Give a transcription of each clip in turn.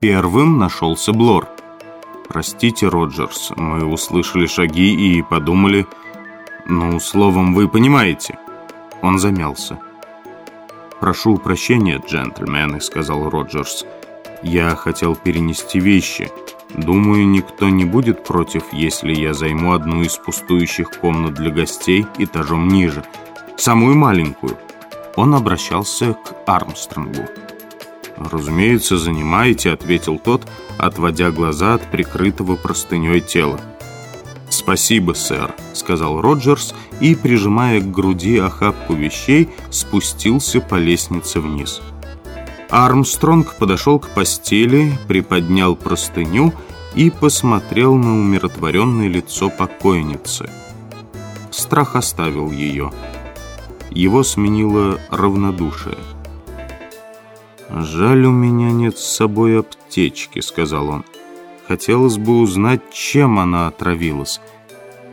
Первым нашелся Блор. «Простите, Роджерс, мы услышали шаги и подумали... Ну, словом, вы понимаете». Он замялся. «Прошу прощения, джентльмены», — сказал Роджерс. «Я хотел перенести вещи. Думаю, никто не будет против, если я займу одну из пустующих комнат для гостей этажом ниже. Самую маленькую». Он обращался к Армстронгу. «Разумеется, занимаете», — ответил тот, отводя глаза от прикрытого простыней тела. «Спасибо, сэр», — сказал Роджерс и, прижимая к груди охапку вещей, спустился по лестнице вниз. Армстронг подошел к постели, приподнял простыню и посмотрел на умиротворенное лицо покойницы. Страх оставил ее. Его сменило равнодушие. «Жаль, у меня нет с собой аптечки», — сказал он. «Хотелось бы узнать, чем она отравилась».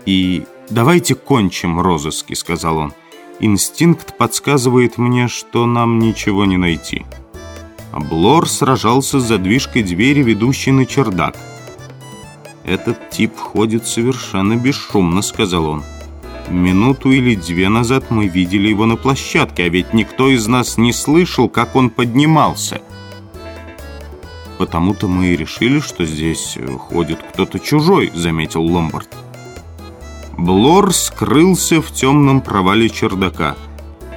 «И давайте кончим розыски», — сказал он. «Инстинкт подсказывает мне, что нам ничего не найти». Блор сражался с задвижкой двери, ведущей на чердак. «Этот тип ходит совершенно бесшумно», — сказал он. Минуту или две назад мы видели его на площадке, а ведь никто из нас не слышал, как он поднимался. Потому-то мы и решили, что здесь ходит кто-то чужой, заметил Ломбард. Блор скрылся в темном провале чердака.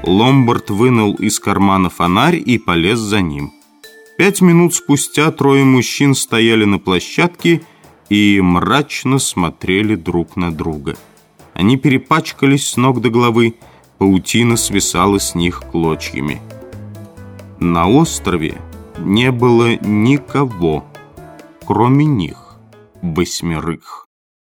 Ломбард вынул из кармана фонарь и полез за ним. Пять минут спустя трое мужчин стояли на площадке и мрачно смотрели друг на друга. Они перепачкались с ног до головы, паутина свисала с них клочьями. На острове не было никого, кроме них, восьмерых.